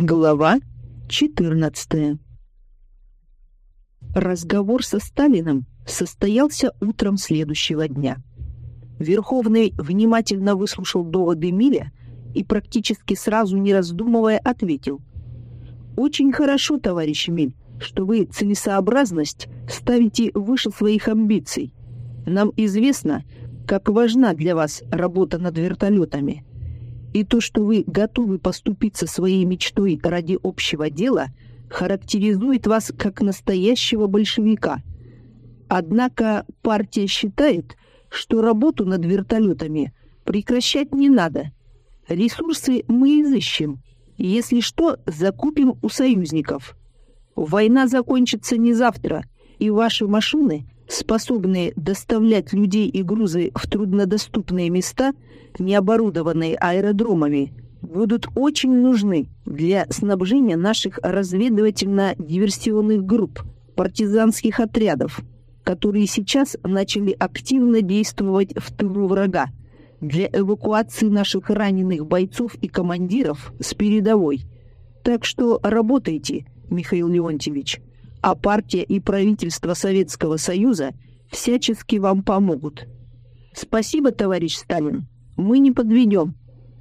Глава 14 Разговор со Сталиным состоялся утром следующего дня. Верховный внимательно выслушал доводы Миля и практически сразу, не раздумывая, ответил. «Очень хорошо, товарищ Миль, что вы целесообразность ставите выше своих амбиций. Нам известно, как важна для вас работа над вертолетами. И то, что вы готовы поступиться своей мечтой ради общего дела, характеризует вас как настоящего большевика. Однако партия считает, что работу над вертолетами прекращать не надо. Ресурсы мы изыщем. Если что, закупим у союзников. Война закончится не завтра, и ваши машины, способные доставлять людей и грузы в труднодоступные места, не оборудованные аэродромами, будут очень нужны для снабжения наших разведывательно-диверсионных групп, партизанских отрядов, которые сейчас начали активно действовать в тылу врага для эвакуации наших раненых бойцов и командиров с передовой. Так что работайте, Михаил Леонтьевич, а партия и правительство Советского Союза всячески вам помогут. Спасибо, товарищ Сталин, мы не подведем.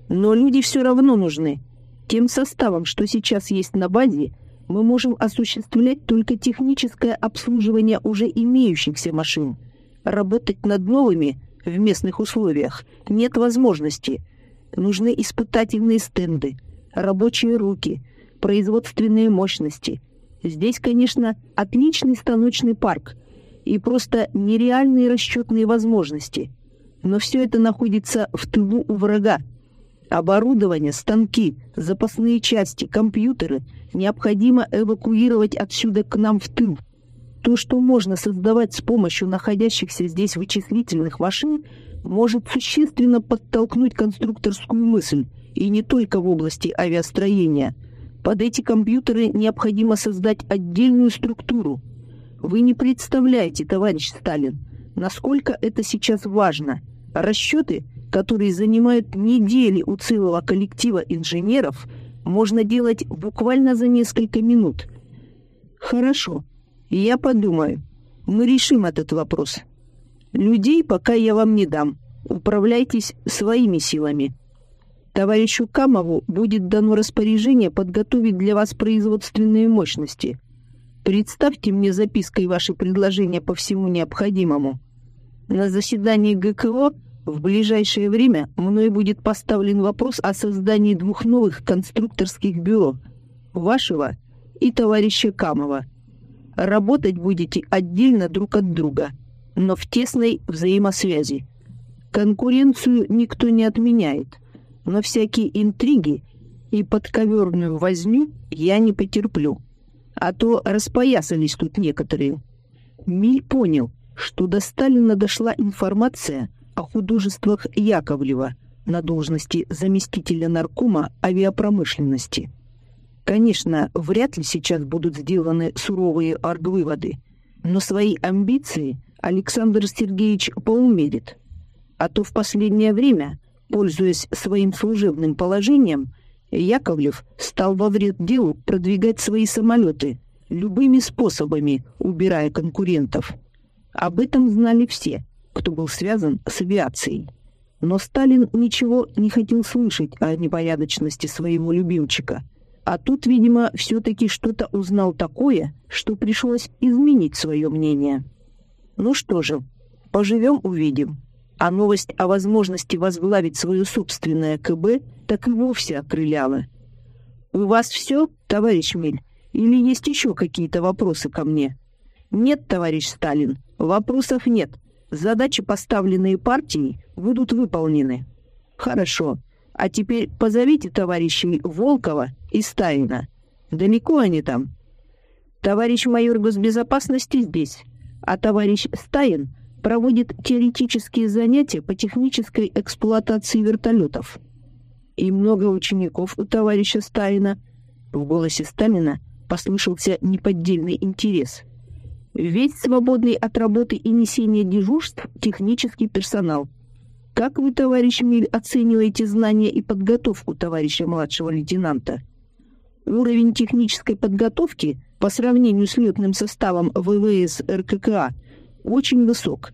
Но люди все равно нужны. Тем составом, что сейчас есть на базе, мы можем осуществлять только техническое обслуживание уже имеющихся машин. Работать над новыми в местных условиях нет возможности. Нужны испытательные стенды, рабочие руки, производственные мощности. Здесь, конечно, отличный станочный парк и просто нереальные расчетные возможности. Но все это находится в тылу у врага. Оборудование, станки, запасные части, компьютеры необходимо эвакуировать отсюда к нам в тыл. То, что можно создавать с помощью находящихся здесь вычислительных машин, может существенно подтолкнуть конструкторскую мысль, и не только в области авиастроения. Под эти компьютеры необходимо создать отдельную структуру. Вы не представляете, товарищ Сталин, насколько это сейчас важно. Расчеты – которые занимают недели у целого коллектива инженеров, можно делать буквально за несколько минут. Хорошо, я подумаю. Мы решим этот вопрос. Людей пока я вам не дам. Управляйтесь своими силами. Товарищу Камову будет дано распоряжение подготовить для вас производственные мощности. Представьте мне запиской ваши предложения по всему необходимому. На заседании ГКО в ближайшее время мной будет поставлен вопрос о создании двух новых конструкторских бюро, вашего и товарища Камова. Работать будете отдельно друг от друга, но в тесной взаимосвязи. Конкуренцию никто не отменяет, но всякие интриги и подковерную возню я не потерплю. А то распоясались тут некоторые. Миль понял, что до Сталина дошла информация – о художествах Яковлева на должности заместителя наркома авиапромышленности. Конечно, вряд ли сейчас будут сделаны суровые аргвыводы, но свои амбиции Александр Сергеевич поумерит. А то в последнее время, пользуясь своим служебным положением, Яковлев стал во вред делу продвигать свои самолеты любыми способами, убирая конкурентов. Об этом знали все – кто был связан с авиацией. Но Сталин ничего не хотел слышать о непорядочности своего любимчика. А тут, видимо, все-таки что-то узнал такое, что пришлось изменить свое мнение. Ну что же, поживем увидим. А новость о возможности возглавить свое собственное КБ так и вовсе окрыляла. «У вас все, товарищ Миль, или есть еще какие-то вопросы ко мне?» «Нет, товарищ Сталин, вопросов нет», Задачи, поставленные партией, будут выполнены. Хорошо. А теперь позовите товарищей Волкова и Сталина. Далеко они там? Товарищ майор госбезопасности здесь, а товарищ Сталин проводит теоретические занятия по технической эксплуатации вертолетов. И много учеников у товарища Сталина. В голосе Сталина послышался неподдельный интерес – Весь свободный от работы и несения дежурств технический персонал. Как вы, товарищ Миль, оцениваете знания и подготовку товарища младшего лейтенанта? Уровень технической подготовки по сравнению с летным составом ВВС РККА очень высок.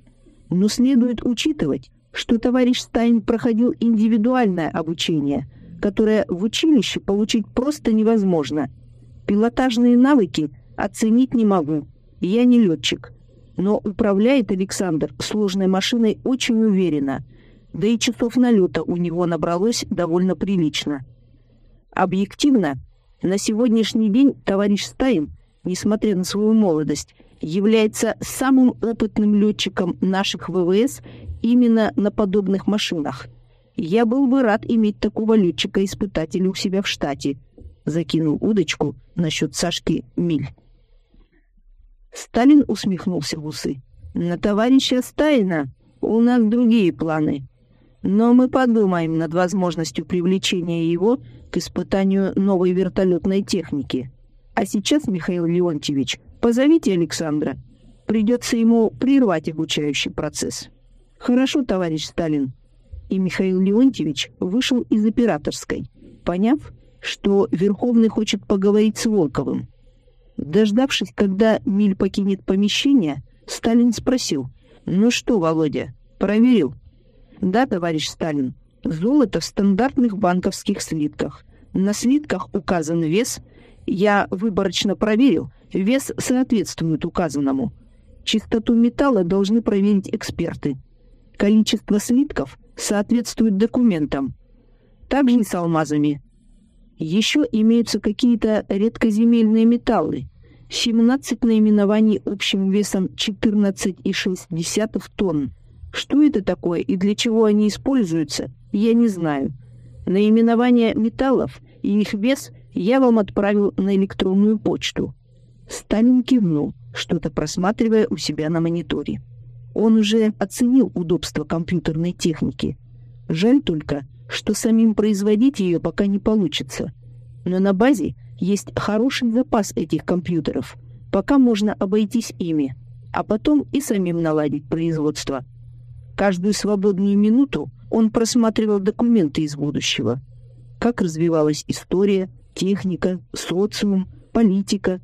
Но следует учитывать, что товарищ Стайн проходил индивидуальное обучение, которое в училище получить просто невозможно. Пилотажные навыки оценить не могу. Я не летчик. Но управляет Александр сложной машиной очень уверенно. Да и часов налета у него набралось довольно прилично. Объективно, на сегодняшний день товарищ Стайн, несмотря на свою молодость, является самым опытным летчиком наших ВВС именно на подобных машинах. Я был бы рад иметь такого летчика-испытателя у себя в штате. Закинул удочку насчет Сашки Миль. Сталин усмехнулся в усы. На товарища Сталина у нас другие планы. Но мы подумаем над возможностью привлечения его к испытанию новой вертолетной техники. А сейчас, Михаил Леонтьевич, позовите Александра. Придется ему прервать обучающий процесс. «Хорошо, товарищ Сталин». И Михаил Леонтьевич вышел из операторской, поняв, что Верховный хочет поговорить с Волковым. Дождавшись, когда Миль покинет помещение, Сталин спросил, «Ну что, Володя, проверил?» «Да, товарищ Сталин, золото в стандартных банковских слитках. На слитках указан вес. Я выборочно проверил, вес соответствует указанному. Чистоту металла должны проверить эксперты. Количество слитков соответствует документам. Также и с алмазами. Еще имеются какие-то редкоземельные металлы. 17 наименований общим весом 14,6 тонн. Что это такое и для чего они используются, я не знаю. Наименования металлов и их вес я вам отправил на электронную почту. Сталин кивнул, что-то просматривая у себя на мониторе. Он уже оценил удобство компьютерной техники. Жаль только, что самим производить ее пока не получится. Но на базе есть хороший запас этих компьютеров. Пока можно обойтись ими, а потом и самим наладить производство. Каждую свободную минуту он просматривал документы из будущего. Как развивалась история, техника, социум, политика.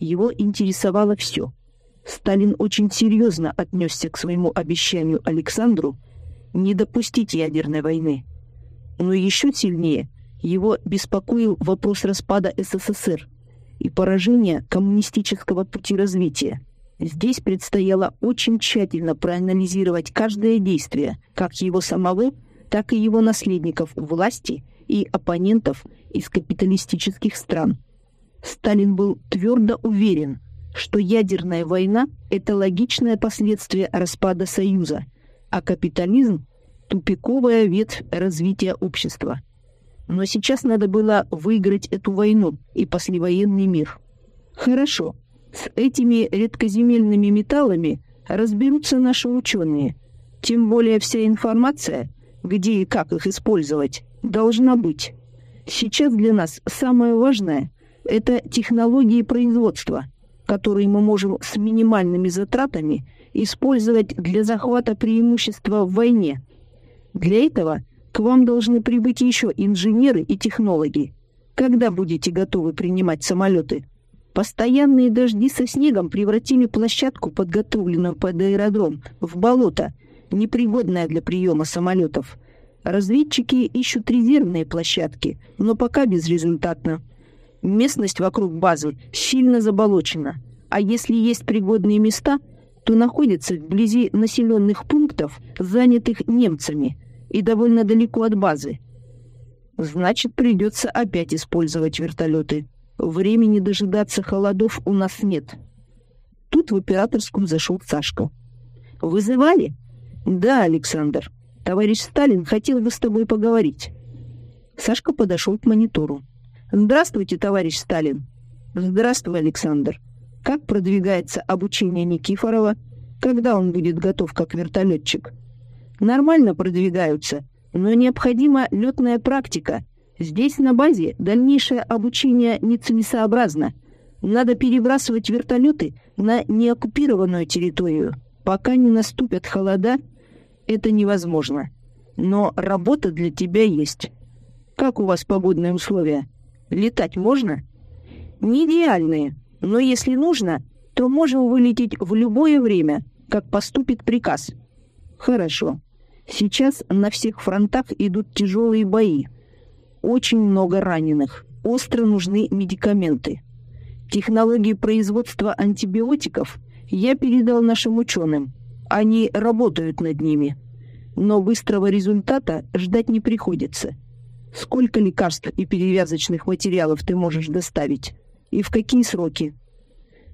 Его интересовало все — Сталин очень серьезно отнесся к своему обещанию Александру не допустить ядерной войны. Но еще сильнее его беспокоил вопрос распада СССР и поражения коммунистического пути развития. Здесь предстояло очень тщательно проанализировать каждое действие, как его самого, так и его наследников власти и оппонентов из капиталистических стран. Сталин был твердо уверен – что ядерная война – это логичное последствие распада Союза, а капитализм – тупиковая ветвь развития общества. Но сейчас надо было выиграть эту войну и послевоенный мир. Хорошо, с этими редкоземельными металлами разберутся наши ученые. Тем более вся информация, где и как их использовать, должна быть. Сейчас для нас самое важное – это технологии производства – которые мы можем с минимальными затратами использовать для захвата преимущества в войне. Для этого к вам должны прибыть еще инженеры и технологи. Когда будете готовы принимать самолеты? Постоянные дожди со снегом превратили площадку, подготовленную под аэродром, в болото, непригодное для приема самолетов. Разведчики ищут резервные площадки, но пока безрезультатно. Местность вокруг базы сильно заболочена, а если есть пригодные места, то находятся вблизи населенных пунктов, занятых немцами, и довольно далеко от базы. Значит, придется опять использовать вертолеты. Времени дожидаться холодов у нас нет. Тут в операторскую зашел Сашка. «Вызывали?» «Да, Александр. Товарищ Сталин хотел бы с тобой поговорить». Сашка подошел к монитору. «Здравствуйте, товарищ Сталин». «Здравствуй, Александр. Как продвигается обучение Никифорова? Когда он будет готов как вертолетчик?» «Нормально продвигаются, но необходима летная практика. Здесь на базе дальнейшее обучение нецелесообразно. Надо перебрасывать вертолеты на неоккупированную территорию. Пока не наступят холода, это невозможно. Но работа для тебя есть. Как у вас погодные условия?» Летать можно? Не идеальные, но если нужно, то можем вылететь в любое время, как поступит приказ. Хорошо. Сейчас на всех фронтах идут тяжелые бои. Очень много раненых. Остро нужны медикаменты. Технологии производства антибиотиков я передал нашим ученым. Они работают над ними. Но быстрого результата ждать не приходится. Сколько лекарств и перевязочных материалов ты можешь доставить? И в какие сроки?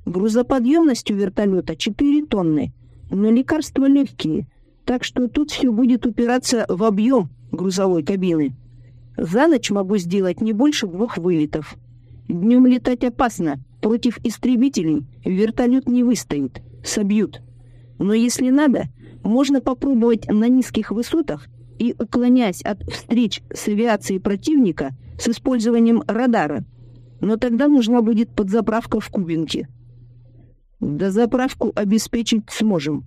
Грузоподъемность у вертолета 4 тонны, но лекарства легкие, так что тут все будет упираться в объем грузовой кабины. За ночь могу сделать не больше двух вылетов. Днем летать опасно. Против истребителей вертолет не выстоит. Собьют. Но если надо, можно попробовать на низких высотах и, уклоняясь от встреч с авиацией противника с использованием радара. Но тогда нужна будет подзаправка в Кубинке. Да заправку обеспечить сможем.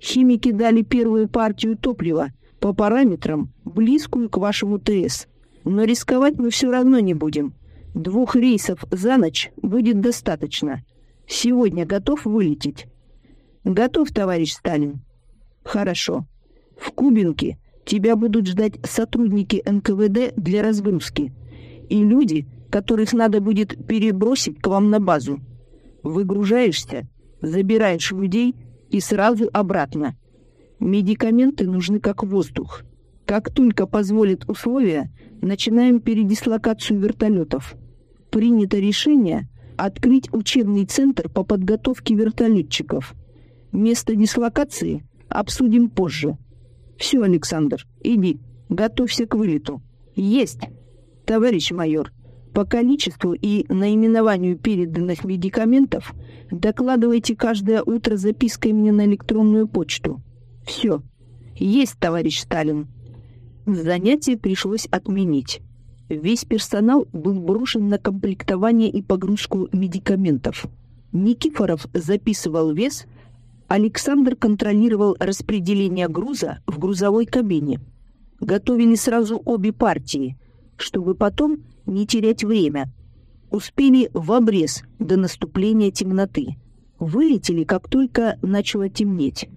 Химики дали первую партию топлива по параметрам, близкую к вашему ТС. Но рисковать мы все равно не будем. Двух рейсов за ночь будет достаточно. Сегодня готов вылететь? Готов, товарищ Сталин. Хорошо. В Кубинке тебя будут ждать сотрудники НКВД для разгрузки и люди, которых надо будет перебросить к вам на базу. Выгружаешься, забираешь людей и сразу обратно. Медикаменты нужны как воздух. Как только позволят условия, начинаем передислокацию вертолетов принято решение открыть учебный центр по подготовке вертолетчиков. Место дислокации обсудим позже. Все, Александр, иди, готовься к вылету. Есть! Товарищ майор, по количеству и наименованию переданных медикаментов докладывайте каждое утро запиской мне на электронную почту. Все. Есть, товарищ Сталин. Занятие пришлось отменить. Весь персонал был брошен на комплектование и погрузку медикаментов. Никифоров записывал вес, Александр контролировал распределение груза в грузовой кабине. Готовили сразу обе партии, чтобы потом не терять время. Успели в обрез до наступления темноты. Вылетели, как только начало темнеть.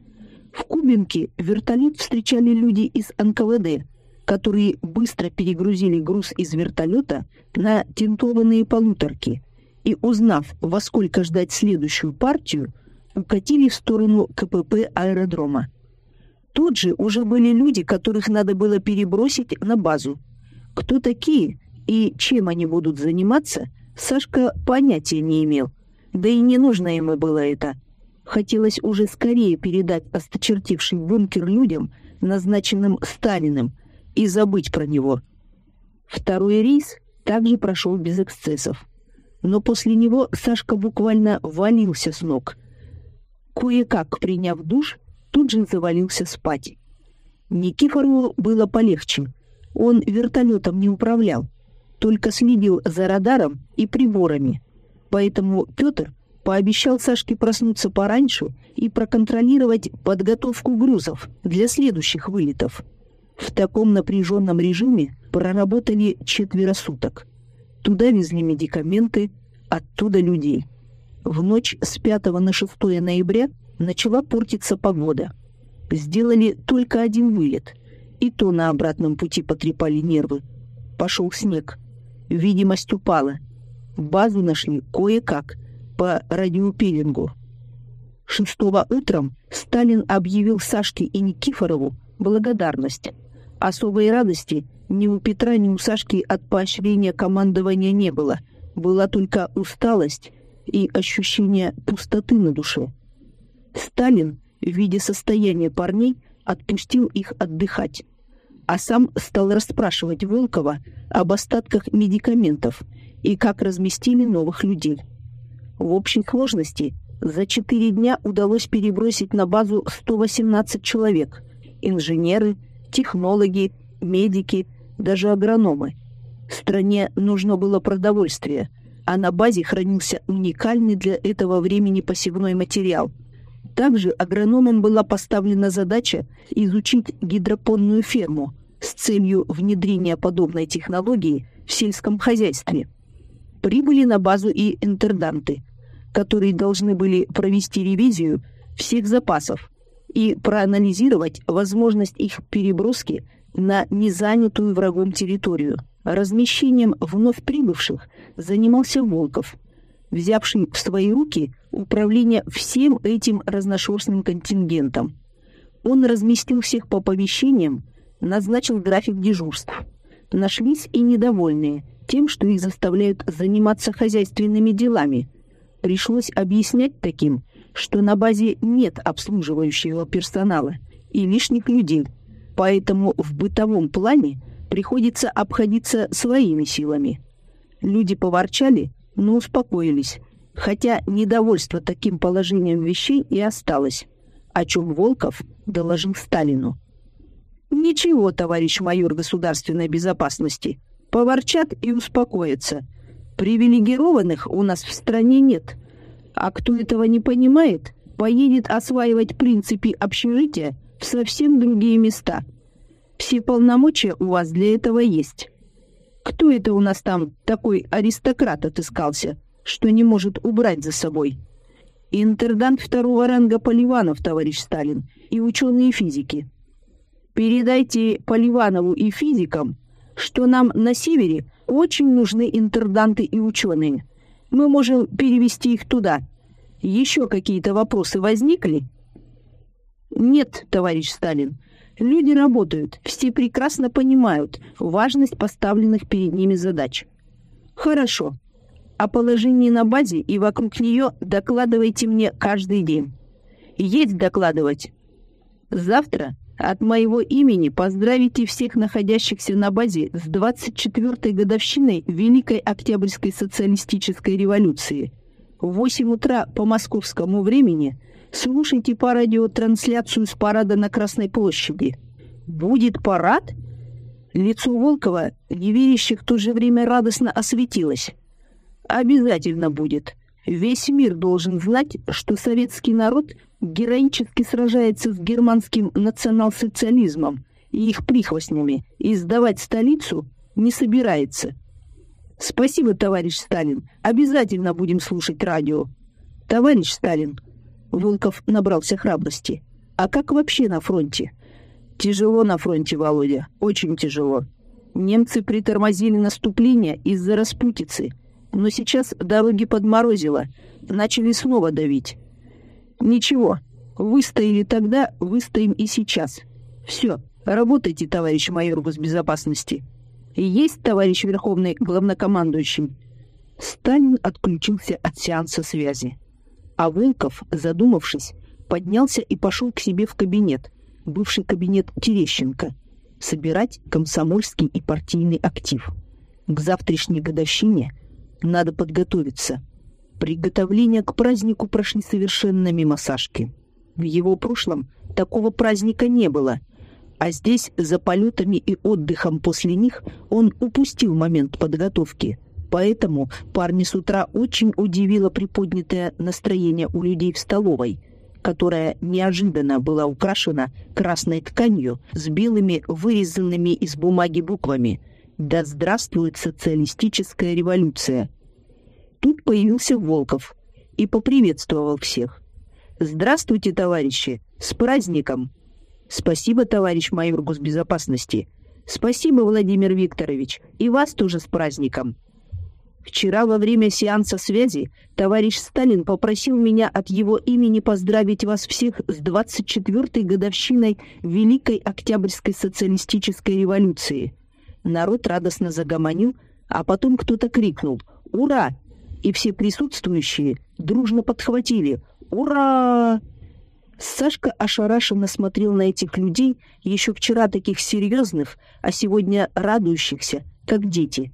В Кубинке вертолет встречали люди из НКВД – которые быстро перегрузили груз из вертолета на тентованные полуторки и, узнав, во сколько ждать следующую партию, укатили в сторону КПП аэродрома. Тут же уже были люди, которых надо было перебросить на базу. Кто такие и чем они будут заниматься, Сашка понятия не имел. Да и не нужно ему было это. Хотелось уже скорее передать осточертивший бункер людям, назначенным Сталиным, и забыть про него. Второй рейс также прошел без эксцессов. Но после него Сашка буквально валился с ног. Кое-как приняв душ, тут же завалился спать. Никифорову было полегче. Он вертолетом не управлял, только следил за радаром и приборами. Поэтому Петр пообещал Сашке проснуться пораньше и проконтролировать подготовку грузов для следующих вылетов. В таком напряженном режиме проработали четверо суток. Туда везли медикаменты, оттуда людей. В ночь с 5 на 6 ноября начала портиться погода. Сделали только один вылет. И то на обратном пути потрепали нервы. Пошел снег. Видимость упала. Базу нашли кое-как, по радиопеллингу. Шестого утром Сталин объявил Сашке и Никифорову благодарность Особой радости ни у Петра, ни у Сашки от поощрения командования не было. Была только усталость и ощущение пустоты на душе. Сталин, видя состояние парней, отпустил их отдыхать, а сам стал расспрашивать Волкова об остатках медикаментов и как разместили новых людей. В общей сложности за четыре дня удалось перебросить на базу 118 человек – инженеры, технологи, медики, даже агрономы. Стране нужно было продовольствие, а на базе хранился уникальный для этого времени посевной материал. Также агрономам была поставлена задача изучить гидропонную ферму с целью внедрения подобной технологии в сельском хозяйстве. Прибыли на базу и интерданты, которые должны были провести ревизию всех запасов и проанализировать возможность их переброски на незанятую врагом территорию. Размещением вновь прибывших занимался Волков, взявший в свои руки управление всем этим разношерстным контингентом. Он разместил всех по оповещениям, назначил график дежурств. Нашлись и недовольные тем, что их заставляют заниматься хозяйственными делами. Пришлось объяснять таким, что на базе нет обслуживающего персонала и лишних людей, поэтому в бытовом плане приходится обходиться своими силами. Люди поворчали, но успокоились, хотя недовольство таким положением вещей и осталось, о чем Волков доложил Сталину. «Ничего, товарищ майор государственной безопасности, поворчат и успокоятся. Привилегированных у нас в стране нет, а кто этого не понимает, поедет осваивать принципы общежития в совсем другие места. Все полномочия у вас для этого есть. Кто это у нас там такой аристократ отыскался, что не может убрать за собой? Интердант второго ранга Поливанов, товарищ Сталин, и ученые физики. Передайте Поливанову и физикам, что нам на севере очень нужны интерданты и ученые. Мы можем перевести их туда. Еще какие-то вопросы возникли? Нет, товарищ Сталин. Люди работают, все прекрасно понимают важность поставленных перед ними задач. Хорошо. О положении на базе и вокруг нее докладывайте мне каждый день. Есть докладывать. Завтра от моего имени поздравите всех находящихся на базе с 24-й годовщиной Великой Октябрьской социалистической революции. В 8 утра по московскому времени слушайте по радио трансляцию с парада на Красной площади. Будет парад? Лицо Волкова, неверящих в то же время радостно осветилось. Обязательно будет. Весь мир должен знать, что советский народ героически сражается с германским национал-социализмом и их прихвостнями, и сдавать столицу не собирается. Спасибо, товарищ Сталин. Обязательно будем слушать радио. Товарищ Сталин. Волков набрался храбрости. А как вообще на фронте? Тяжело на фронте, Володя. Очень тяжело. Немцы притормозили наступление из-за распутицы – но сейчас дороги подморозило, начали снова давить. Ничего, выстояли тогда, выстоим и сейчас. Все, работайте, товарищ майор госбезопасности. Есть, товарищ верховный главнокомандующий. Сталин отключился от сеанса связи. А Волков, задумавшись, поднялся и пошел к себе в кабинет, бывший кабинет Терещенко, собирать комсомольский и партийный актив. К завтрашней годовщине надо подготовиться. Приготовления к празднику прошли совершенно мимо Сашки. В его прошлом такого праздника не было, а здесь за полетами и отдыхом после них он упустил момент подготовки. Поэтому парни с утра очень удивило приподнятое настроение у людей в столовой, которая неожиданно была украшена красной тканью с белыми вырезанными из бумаги буквами – да здравствует социалистическая революция. Тут появился Волков и поприветствовал всех. Здравствуйте, товарищи, с праздником. Спасибо, товарищ майор госбезопасности. Спасибо, Владимир Викторович, и вас тоже с праздником. Вчера во время сеанса связи товарищ Сталин попросил меня от его имени поздравить вас всех с 24-й годовщиной Великой Октябрьской социалистической революции. Народ радостно загомонил, а потом кто-то крикнул «Ура!» И все присутствующие дружно подхватили «Ура!». Сашка ошарашенно смотрел на этих людей, еще вчера таких серьезных, а сегодня радующихся, как дети.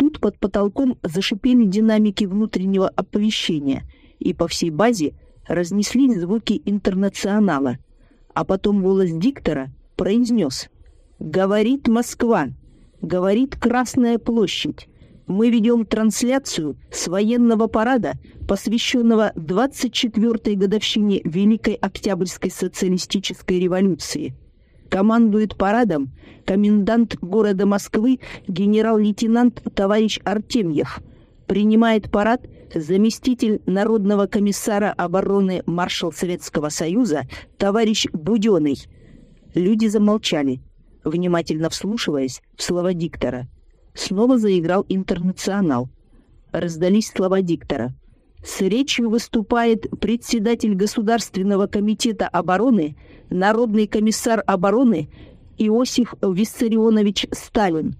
Тут под потолком зашипели динамики внутреннего оповещения, и по всей базе разнеслись звуки интернационала. А потом голос диктора произнес «Говорит Москва!» говорит Красная площадь. Мы ведем трансляцию с военного парада, посвященного 24-й годовщине Великой Октябрьской социалистической революции. Командует парадом комендант города Москвы генерал-лейтенант товарищ Артемьев. Принимает парад заместитель Народного комиссара обороны маршал Советского Союза товарищ Буденный. Люди замолчали, внимательно вслушиваясь в слова диктора. Снова заиграл интернационал. Раздались слова диктора. С речью выступает председатель Государственного комитета обороны, Народный комиссар обороны Иосиф Виссарионович Сталин.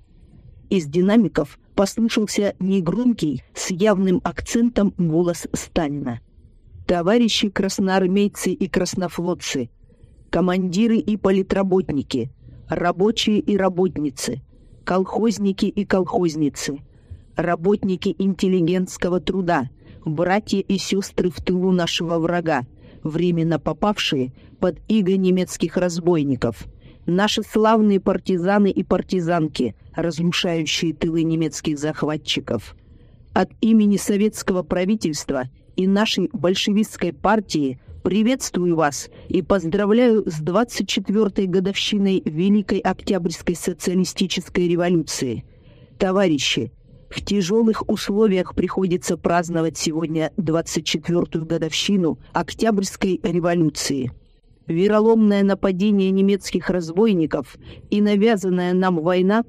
Из динамиков послышался негромкий, с явным акцентом голос Сталина. «Товарищи красноармейцы и краснофлотцы, командиры и политработники, рабочие и работницы, колхозники и колхозницы, работники интеллигентского труда, братья и сестры в тылу нашего врага, временно попавшие под иго немецких разбойников – Наши славные партизаны и партизанки, разрушающие тылы немецких захватчиков. От имени советского правительства и нашей большевистской партии приветствую вас и поздравляю с 24-й годовщиной Великой Октябрьской социалистической революции. Товарищи, в тяжелых условиях приходится праздновать сегодня 24-ю годовщину Октябрьской революции – вероломное нападение немецких разбойников и навязанная нам война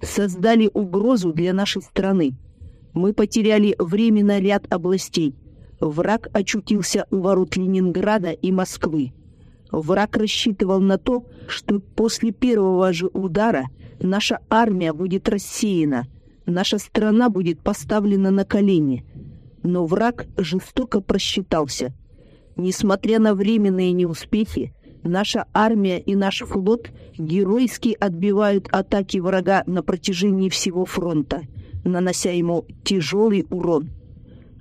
создали угрозу для нашей страны. Мы потеряли временно ряд областей. Враг очутился у ворот Ленинграда и Москвы. Враг рассчитывал на то, что после первого же удара наша армия будет рассеяна, наша страна будет поставлена на колени. Но враг жестоко просчитался – Несмотря на временные неуспехи, наша армия и наш флот геройски отбивают атаки врага на протяжении всего фронта, нанося ему тяжелый урон.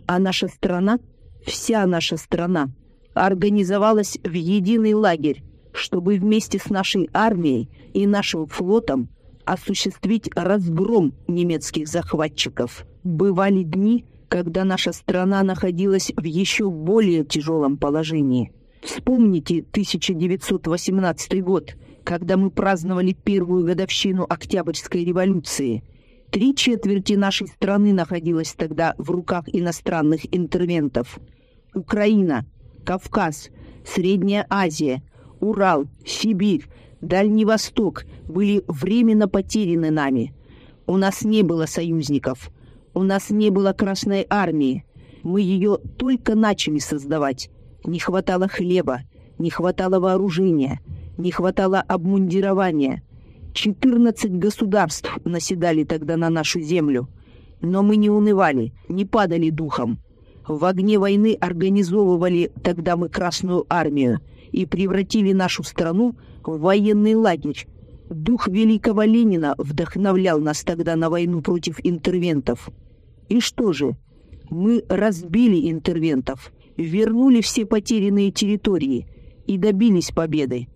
А наша страна, вся наша страна, организовалась в единый лагерь, чтобы вместе с нашей армией и нашим флотом осуществить разгром немецких захватчиков. Бывали дни, когда наша страна находилась в еще более тяжелом положении. Вспомните 1918 год, когда мы праздновали первую годовщину Октябрьской революции. Три четверти нашей страны находилась тогда в руках иностранных интервентов. Украина, Кавказ, Средняя Азия, Урал, Сибирь, Дальний Восток были временно потеряны нами. У нас не было союзников – у нас не было Красной Армии. Мы ее только начали создавать. Не хватало хлеба, не хватало вооружения, не хватало обмундирования. 14 государств наседали тогда на нашу землю. Но мы не унывали, не падали духом. В огне войны организовывали тогда мы Красную Армию и превратили нашу страну в военный лагерь. Дух великого Ленина вдохновлял нас тогда на войну против интервентов. И что же? Мы разбили интервентов, вернули все потерянные территории и добились победы.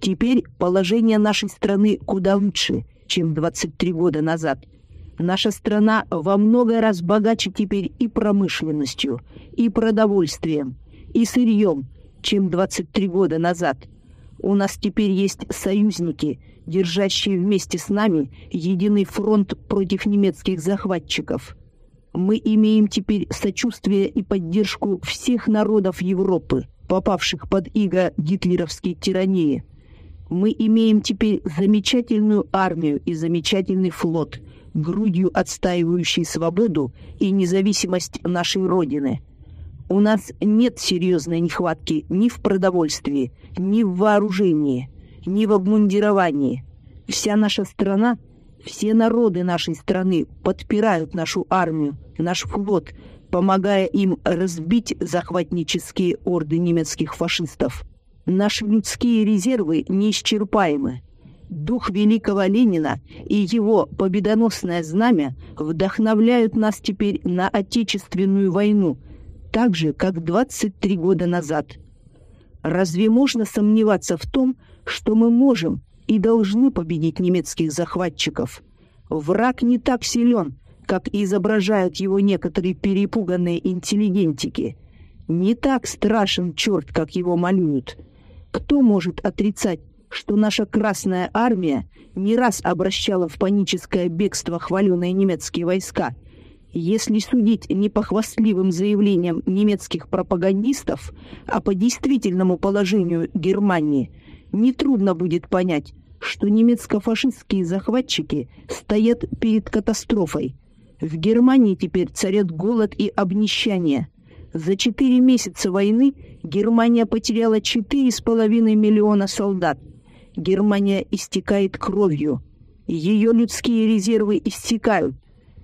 Теперь положение нашей страны куда лучше, чем 23 года назад. Наша страна во много раз богаче теперь и промышленностью, и продовольствием, и сырьем, чем 23 года назад. У нас теперь есть союзники, держащие вместе с нами единый фронт против немецких захватчиков. Мы имеем теперь сочувствие и поддержку всех народов Европы, попавших под иго гитлеровской тирании. Мы имеем теперь замечательную армию и замечательный флот, грудью отстаивающий свободу и независимость нашей Родины. У нас нет серьезной нехватки ни в продовольствии, ни в вооружении, ни в обмундировании. Вся наша страна – все народы нашей страны подпирают нашу армию, наш флот, помогая им разбить захватнические орды немецких фашистов. Наши людские резервы неисчерпаемы. Дух великого Ленина и его победоносное знамя вдохновляют нас теперь на Отечественную войну, так же, как 23 года назад. Разве можно сомневаться в том, что мы можем и должны победить немецких захватчиков. Враг не так силен, как изображают его некоторые перепуганные интеллигентики. Не так страшен черт, как его малюют. Кто может отрицать, что наша Красная Армия не раз обращала в паническое бегство хваленые немецкие войска, Если судить не по хвастливым заявлениям немецких пропагандистов, а по действительному положению Германии, нетрудно будет понять, что немецко-фашистские захватчики стоят перед катастрофой. В Германии теперь царят голод и обнищание. За четыре месяца войны Германия потеряла 4,5 миллиона солдат. Германия истекает кровью. Ее людские резервы истекают.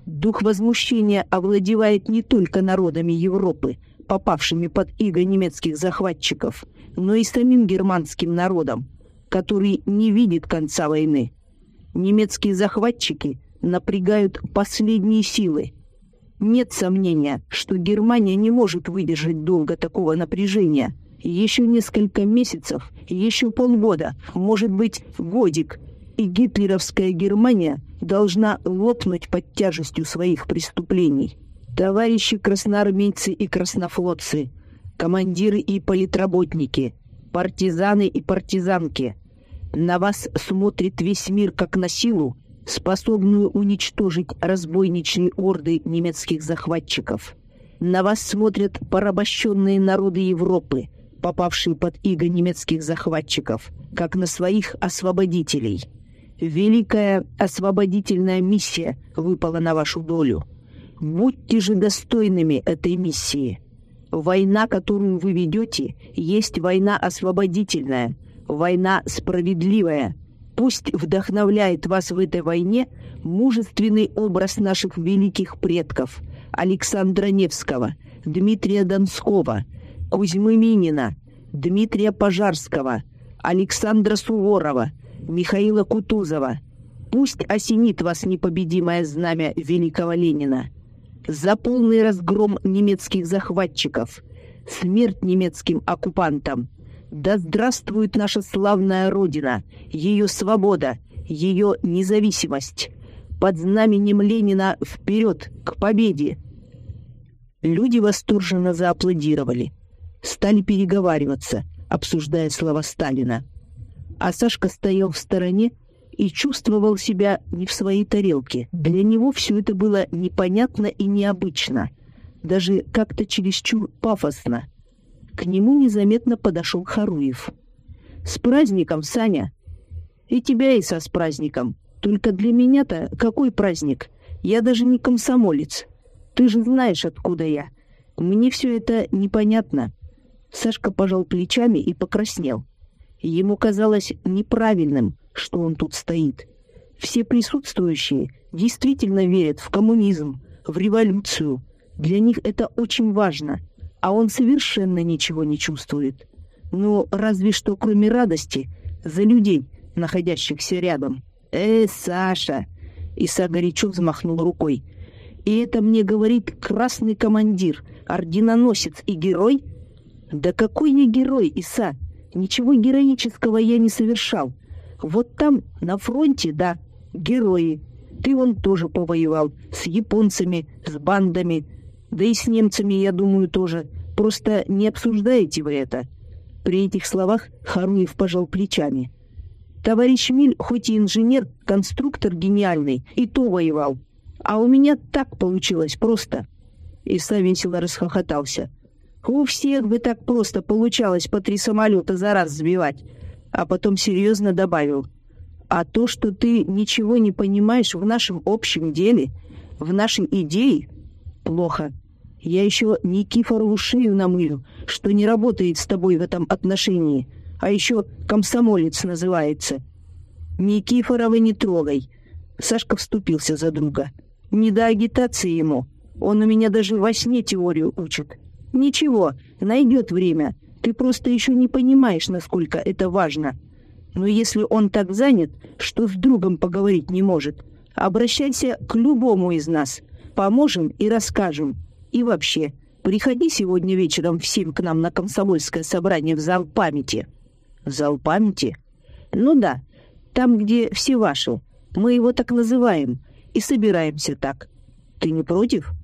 Дух возмущения овладевает не только народами Европы, попавшими под игры немецких захватчиков, но и самим германским народом, который не видит конца войны. Немецкие захватчики напрягают последние силы. Нет сомнения, что Германия не может выдержать долго такого напряжения. Еще несколько месяцев, еще полгода, может быть, годик, и гитлеровская Германия должна лопнуть под тяжестью своих преступлений. Товарищи красноармейцы и краснофлотцы, командиры и политработники, партизаны и партизанки, на вас смотрит весь мир как на силу, способную уничтожить разбойничьи орды немецких захватчиков. На вас смотрят порабощенные народы Европы, попавшие под иго немецких захватчиков, как на своих освободителей – Великая освободительная миссия выпала на вашу долю. Будьте же достойными этой миссии. Война, которую вы ведете, есть война освободительная, война справедливая. Пусть вдохновляет вас в этой войне мужественный образ наших великих предков Александра Невского, Дмитрия Донского, Кузьмы Минина, Дмитрия Пожарского, Александра Суворова – Михаила Кутузова. Пусть осенит вас непобедимое знамя великого Ленина. За полный разгром немецких захватчиков, смерть немецким оккупантам. Да здравствует наша славная Родина, ее свобода, ее независимость. Под знаменем Ленина вперед, к победе! Люди восторженно зааплодировали. Стали переговариваться, обсуждая слова Сталина а Сашка стоял в стороне и чувствовал себя не в своей тарелке. Для него все это было непонятно и необычно, даже как-то чересчур пафосно. К нему незаметно подошел Харуев. «С праздником, Саня!» «И тебя, Иса, с праздником! Только для меня-то какой праздник? Я даже не комсомолец. Ты же знаешь, откуда я. Мне все это непонятно». Сашка пожал плечами и покраснел. Ему казалось неправильным, что он тут стоит. Все присутствующие действительно верят в коммунизм, в революцию. Для них это очень важно, а он совершенно ничего не чувствует. Ну, разве что кроме радости за людей, находящихся рядом. «Э, Саша!» Иса горячо взмахнул рукой. «И это мне говорит красный командир, орденоносец и герой?» «Да какой я герой, Иса? Ничего героического я не совершал. Вот там, на фронте, да, герои. Ты вон тоже повоевал. С японцами, с бандами. Да и с немцами, я думаю, тоже. Просто не обсуждаете вы это». При этих словах Харуев пожал плечами. «Товарищ Миль, хоть и инженер, конструктор гениальный, и то воевал. А у меня так получилось просто». Иса весело расхохотался. У всех бы так просто получалось по три самолета за раз сбивать. А потом серьезно добавил. А то, что ты ничего не понимаешь в нашем общем деле, в нашей идее, плохо. Я еще Никифорову шею намылю, что не работает с тобой в этом отношении, а еще комсомолец называется. Никифорова не трогай. Сашка вступился за друга. Не до агитации ему. Он у меня даже во сне теорию учит. Ничего, найдет время. Ты просто еще не понимаешь, насколько это важно. Но если он так занят, что с другом поговорить не может, обращайся к любому из нас. Поможем и расскажем. И вообще, приходи сегодня вечером в семь к нам на комсомольское собрание в зал памяти. Зал памяти? Ну да, там, где все ваши. Мы его так называем. И собираемся так. Ты не против?»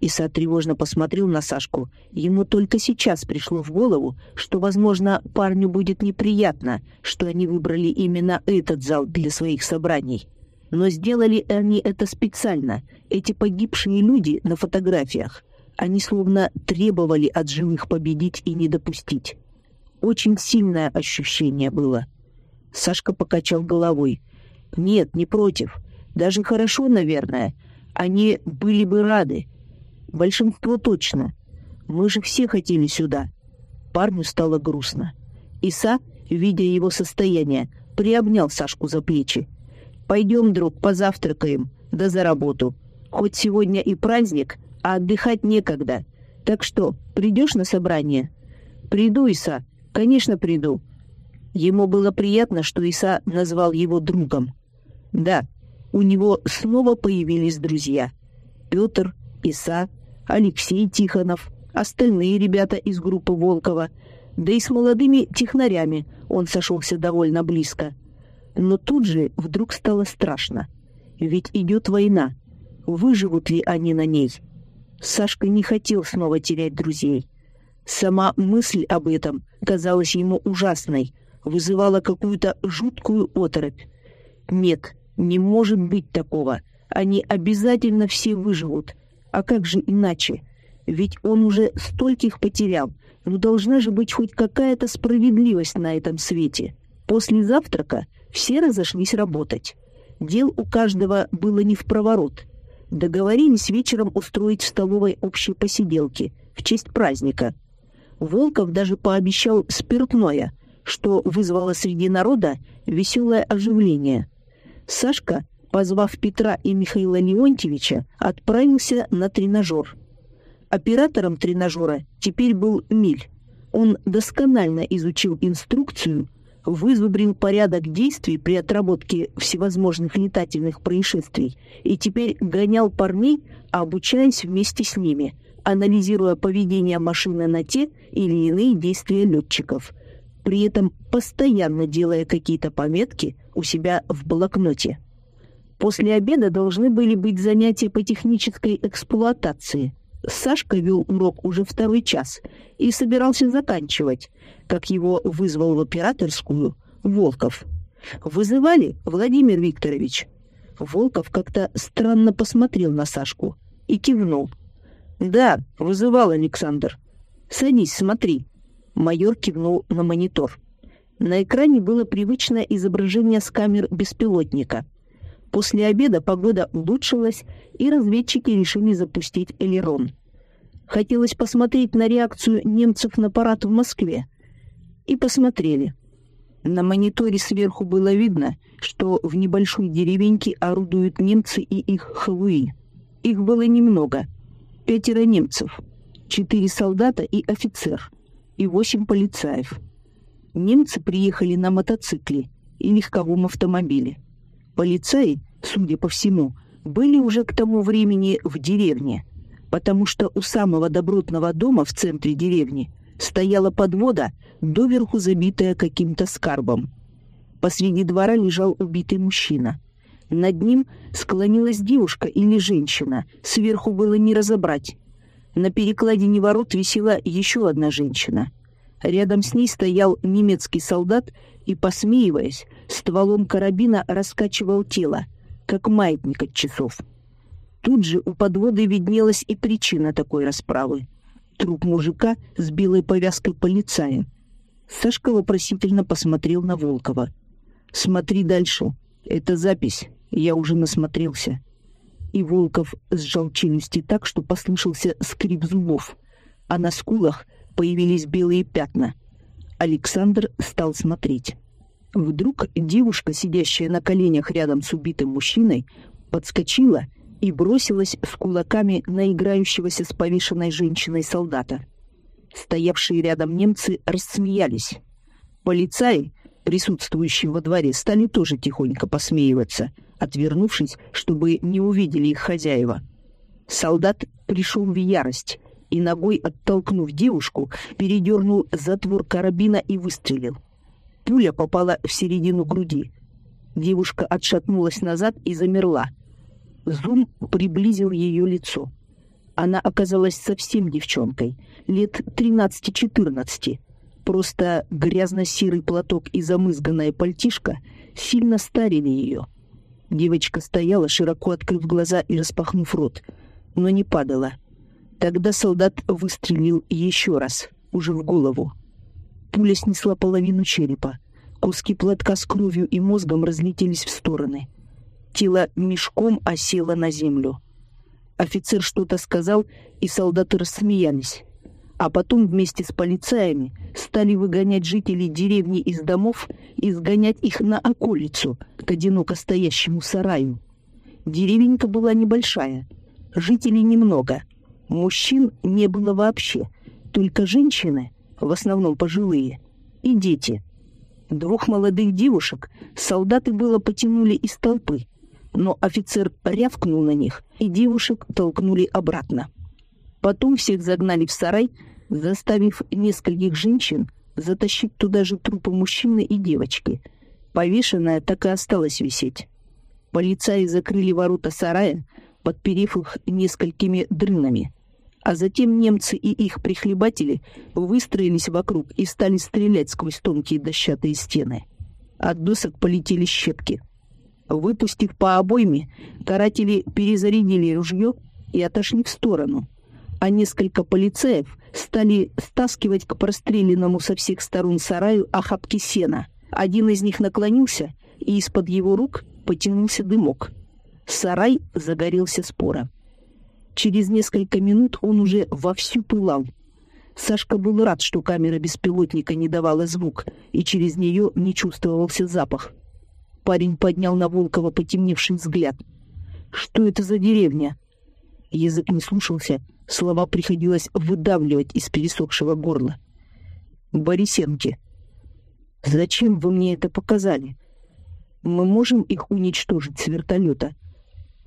Иса тревожно посмотрел на Сашку. Ему только сейчас пришло в голову, что, возможно, парню будет неприятно, что они выбрали именно этот зал для своих собраний. Но сделали они это специально. Эти погибшие люди на фотографиях, они словно требовали от живых победить и не допустить. Очень сильное ощущение было. Сашка покачал головой. «Нет, не против. Даже хорошо, наверное. Они были бы рады. Большинство точно. Мы же все хотели сюда». Парню стало грустно. Иса, видя его состояние, приобнял Сашку за плечи. «Пойдем, друг, позавтракаем, да за работу. Хоть сегодня и праздник, а отдыхать некогда. Так что, придешь на собрание?» «Приду, Иса, конечно, приду». Ему было приятно, что Иса назвал его другом. Да, у него снова появились друзья. Петр, Иса, Алексей Тихонов, остальные ребята из группы Волкова, да и с молодыми технарями он сошелся довольно близко. Но тут же вдруг стало страшно. Ведь идет война. Выживут ли они на ней? Сашка не хотел снова терять друзей. Сама мысль об этом казалась ему ужасной, вызывала какую-то жуткую оторопь. Нет, не может быть такого. Они обязательно все выживут. А как же иначе? Ведь он уже стольких потерял. Но ну, должна же быть хоть какая-то справедливость на этом свете. После завтрака все разошлись работать. Дел у каждого было не в проворот. Договорились вечером устроить в столовой общие посиделки в честь праздника. Волков даже пообещал спиртное, что вызвало среди народа веселое оживление. Сашка, позвав Петра и Михаила Леонтьевича, отправился на тренажер. Оператором тренажера теперь был Миль. Он досконально изучил инструкцию, вызубрил порядок действий при отработке всевозможных летательных происшествий и теперь гонял парней, обучаясь вместе с ними, анализируя поведение машины на те или иные действия летчиков, при этом постоянно делая какие-то пометки у себя в блокноте. После обеда должны были быть занятия по технической эксплуатации. Сашка вел урок уже второй час и собирался заканчивать, как его вызвал в операторскую Волков. «Вызывали, Владимир Викторович?» Волков как-то странно посмотрел на Сашку и кивнул. «Да, вызывал Александр. Садись, смотри». Майор кивнул на монитор. На экране было привычное изображение с камер беспилотника. После обеда погода улучшилась, и разведчики решили запустить элерон. Хотелось посмотреть на реакцию немцев на парад в Москве. И посмотрели. На мониторе сверху было видно, что в небольшой деревеньке орудуют немцы и их халуи. Их было немного. Пятеро немцев, четыре солдата и офицер, и восемь полицаев — Немцы приехали на мотоцикле и легковом автомобиле. Полицаи, судя по всему, были уже к тому времени в деревне, потому что у самого добротного дома в центре деревни стояла подвода, доверху забитая каким-то скарбом. Посреди двора лежал убитый мужчина. Над ним склонилась девушка или женщина, сверху было не разобрать. На перекладине ворот висела еще одна женщина — Рядом с ней стоял немецкий солдат и, посмеиваясь, стволом карабина раскачивал тело, как маятник от часов. Тут же у подводы виднелась и причина такой расправы. Труп мужика с белой повязкой полицая. Сашка вопросительно посмотрел на Волкова. «Смотри дальше. Это запись. Я уже насмотрелся». И Волков сжал челюсти так, что послышался скрип зубов, а на скулах — появились белые пятна. Александр стал смотреть. Вдруг девушка, сидящая на коленях рядом с убитым мужчиной, подскочила и бросилась с кулаками на играющегося с повешенной женщиной солдата. Стоявшие рядом немцы рассмеялись. Полицаи, присутствующие во дворе, стали тоже тихонько посмеиваться, отвернувшись, чтобы не увидели их хозяева. Солдат пришел в ярость и ногой, оттолкнув девушку, передернул затвор карабина и выстрелил. Пуля попала в середину груди. Девушка отшатнулась назад и замерла. Зум приблизил ее лицо. Она оказалась совсем девчонкой, лет 13-14. Просто грязно-серый платок и замызганная пальтишка сильно старили ее. Девочка стояла, широко открыв глаза и распахнув рот, но не падала. Тогда солдат выстрелил еще раз, уже в голову. Пуля снесла половину черепа. Куски платка с кровью и мозгом разлетелись в стороны. Тело мешком осело на землю. Офицер что-то сказал, и солдаты рассмеялись. А потом вместе с полицаями стали выгонять жителей деревни из домов и сгонять их на околицу, к одиноко стоящему сараю. Деревенька была небольшая, жителей немного, мужчин не было вообще, только женщины, в основном пожилые, и дети. Двух молодых девушек солдаты было потянули из толпы, но офицер рявкнул на них, и девушек толкнули обратно. Потом всех загнали в сарай, заставив нескольких женщин затащить туда же трупы мужчины и девочки. Повешенная так и осталась висеть. Полицаи закрыли ворота сарая, подперев их несколькими дрынами. А затем немцы и их прихлебатели выстроились вокруг и стали стрелять сквозь тонкие дощатые стены. От досок полетели щепки. Выпустив по обойме, каратели перезарядили ружье и отошли в сторону, а несколько полицеев стали стаскивать к простреленному со всех сторон сараю охапки сена. Один из них наклонился, и из-под его рук потянулся дымок. Сарай загорелся спора. Через несколько минут он уже вовсю пылал. Сашка был рад, что камера беспилотника не давала звук, и через нее не чувствовался запах. Парень поднял на Волкова потемневший взгляд. «Что это за деревня?» Язык не слушался, слова приходилось выдавливать из пересохшего горла. «Борисенки». «Зачем вы мне это показали? Мы можем их уничтожить с вертолета.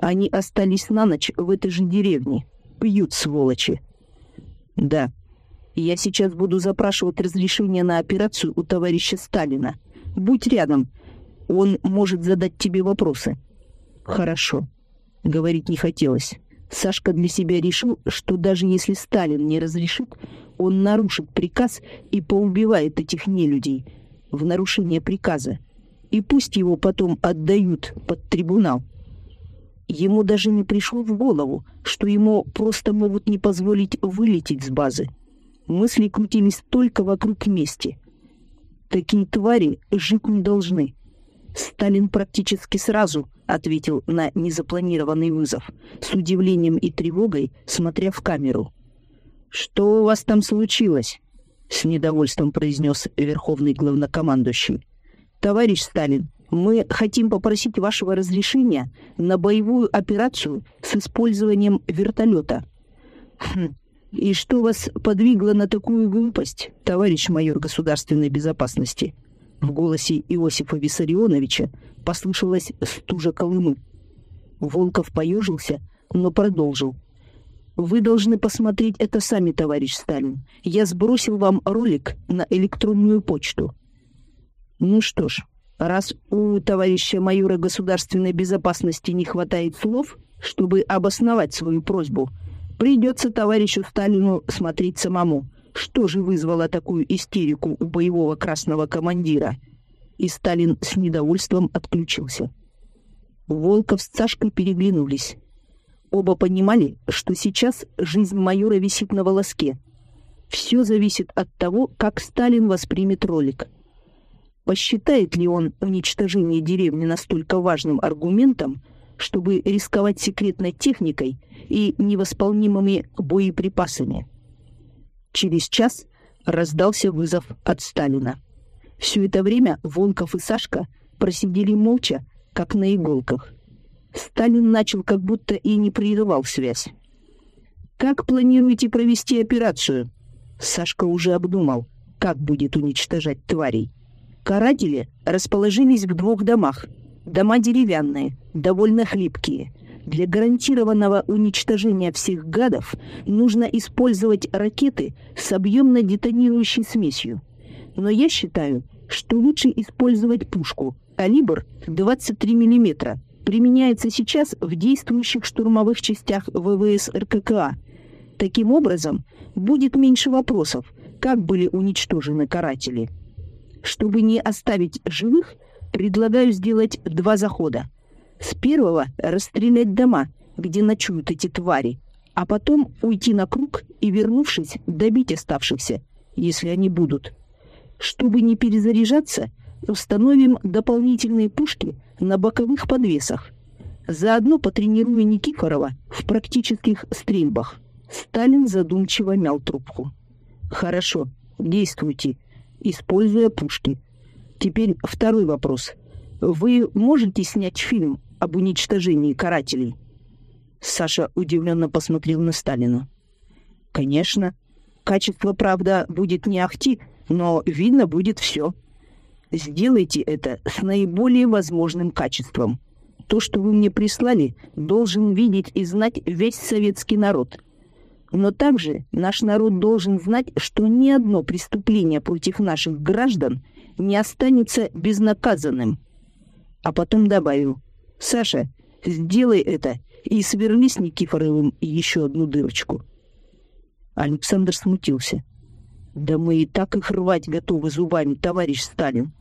Они остались на ночь в этой же деревне. Пьют, сволочи». «Да. Я сейчас буду запрашивать разрешение на операцию у товарища Сталина. Будь рядом, он может задать тебе вопросы. Хорошо. Говорить не хотелось. Сашка для себя решил, что даже если Сталин не разрешит, он нарушит приказ и поубивает этих нелюдей в нарушение приказа. И пусть его потом отдают под трибунал. Ему даже не пришло в голову, что ему просто могут не позволить вылететь с базы. Мысли крутились только вокруг мести. Такие твари жить не должны. Сталин практически сразу ответил на незапланированный вызов, с удивлением и тревогой, смотря в камеру. «Что у вас там случилось?» — с недовольством произнес верховный главнокомандующий. «Товарищ Сталин, мы хотим попросить вашего разрешения на боевую операцию с использованием вертолета». «Хм, «И что вас подвигло на такую глупость, товарищ майор государственной безопасности?» В голосе Иосифа Виссарионовича послышалась стужа Колымы. Волков поежился, но продолжил. «Вы должны посмотреть это сами, товарищ Сталин. Я сбросил вам ролик на электронную почту». «Ну что ж, раз у товарища майора государственной безопасности не хватает слов, чтобы обосновать свою просьбу, придется товарищу Сталину смотреть самому». Что же вызвало такую истерику у боевого красного командира? И Сталин с недовольством отключился. Волков с Сашкой переглянулись. Оба понимали, что сейчас жизнь майора висит на волоске. Все зависит от того, как Сталин воспримет ролик. Посчитает ли он уничтожение деревни настолько важным аргументом, чтобы рисковать секретной техникой и невосполнимыми боеприпасами? Через час раздался вызов от Сталина. Все это время Волков и Сашка просидели молча, как на иголках. Сталин начал как будто и не прерывал связь. «Как планируете провести операцию?» Сашка уже обдумал, как будет уничтожать тварей. Каратели расположились в двух домах. Дома деревянные, довольно хлипкие. Для гарантированного уничтожения всех гадов нужно использовать ракеты с объемно-детонирующей смесью. Но я считаю, что лучше использовать пушку калибр 23 мм. Применяется сейчас в действующих штурмовых частях ВВС РККА. Таким образом, будет меньше вопросов, как были уничтожены каратели. Чтобы не оставить живых, предлагаю сделать два захода – С первого расстрелять дома, где ночуют эти твари, а потом уйти на круг и, вернувшись, добить оставшихся, если они будут. Чтобы не перезаряжаться, установим дополнительные пушки на боковых подвесах. Заодно потренирую Никифорова в практических стрельбах. Сталин задумчиво мял трубку. Хорошо, действуйте, используя пушки. Теперь второй вопрос. Вы можете снять фильм об уничтожении карателей? Саша удивленно посмотрел на Сталина. Конечно. Качество, правда, будет не ахти, но видно будет все. Сделайте это с наиболее возможным качеством. То, что вы мне прислали, должен видеть и знать весь советский народ. Но также наш народ должен знать, что ни одно преступление против наших граждан не останется безнаказанным. А потом добавил, «Саша, сделай это и сверни с Никифоровым еще одну дырочку». Александр смутился. Да мы и так их рвать готовы зубами, товарищ Сталин.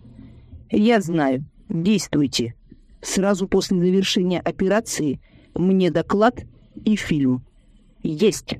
Я знаю. Действуйте. Сразу после завершения операции мне доклад и фильм. Есть.